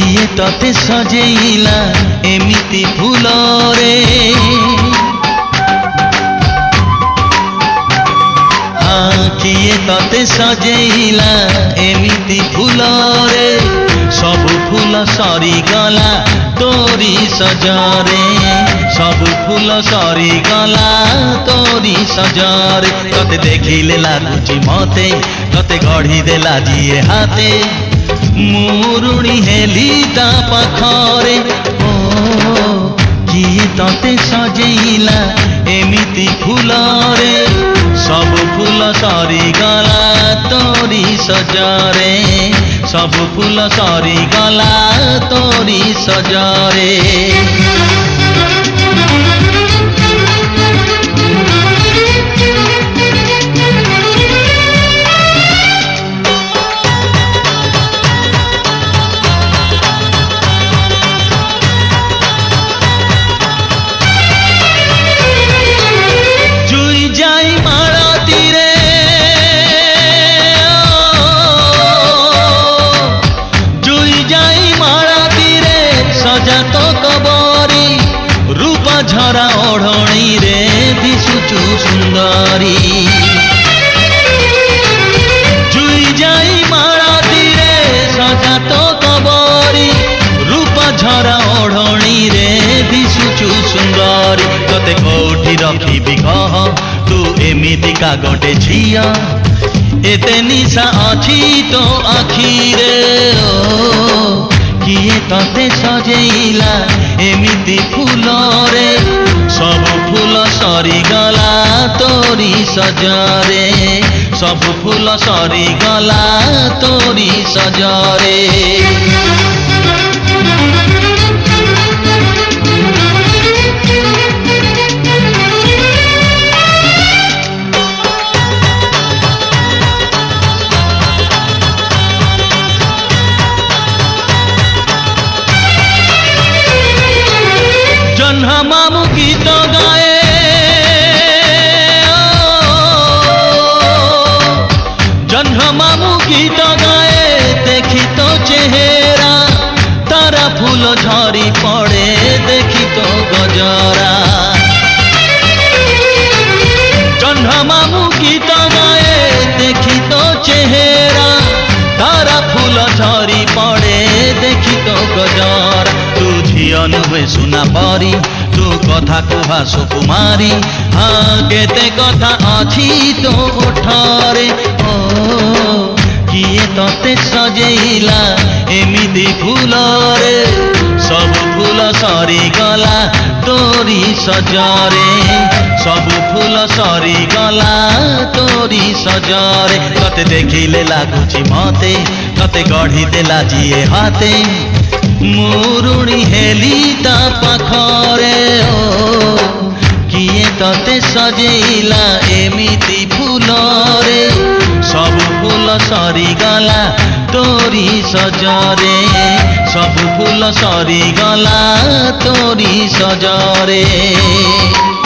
କିଏ ତତେ ସଜେଇଲା ଏମିତି ଫୁଲରେ ହଁ କିଏ ତତେ ସଜେଇଲା ଏମିତି ଫୁଲରେ ସବୁ ଫୁଲ ସରିଗଲା ତୋରି ସଜରେ ସବୁ ফুল সরি গলা তোরি সজরে তোতে দেখিলে লাগুচি মতে তোতে গড়ি দেলা দিয়ে হাতে ମୁରୁଣି ହେଲି ତା ପାଖରେ ଓ କି ତତେ ସଜେଇଲା ଏମିତି ଫୁଲରେ ସବୁ ଫୁଲ ସରିଗଲା ତୋରି ସଜରେ ସବୁ ଫୁଲ ସରିଗଲା ତୋରି ସଜରେ ঝরা ওଢ଼ଣୀରେ ଦିଶୁଛୁ সুন্দরী জুই যাই মারাতিরে সজা তো কবরি রূপ ঝরা ওଢ଼ଣୀରେ দিশুচু সুন্দরী তোতে কৌঠি রখিবি কহ তু এমিতি কাগটে ঝিয়া এতে নিশা আছি তো আখিরে ও কি তোতে ସଜେଇଲା ଏମିତି ଫୁଲରେ ସବୁ ଫୁଲ ସରିଗଲା ତୋରି ସଜରେ ସବୁ ଫୁଲ ସରିଗଲା ତୋରି ସଜରେ ঝরি পড়ে দেখি তো গজরা জহ্নমামু গীত গায়ে দেখি তো চেহেরা তারা ফুল ঝরি পড়ে দেখি তো গজরা তু ঝিও নুয়ে সুনা পরি তু কথা কুহা সুকুমারী হা কথা আছি তো ওঠরে ও কিয়ে ততে সজেইলা এমিতি ফুলরে ସବୁ ଫୁଲ ସରିଗଲା ତୋରି ସଜରେ ସବୁ ଫୁଲ ସରିଗଲା ତୋରି ସଜରେ ତତେ ଦେଖିଲେ ଲାଗୁଛି ମତେ ତତେ ଗଢ଼ି ଦେଲା ଯିଏ ହାତେ ମୁରୁଣି ହେଲି ତା ପାଖରେ ଓ କିଏ ତତେ ସଜେଇଲା ଏମିତି ଫୁଲରେ ସବୁ ଫୁଲ ସରିଗଲା ତୋରି ସଜରେ ସବୁ ଫୁଲ ସରିଗଲା ତୋରି ସଜରେ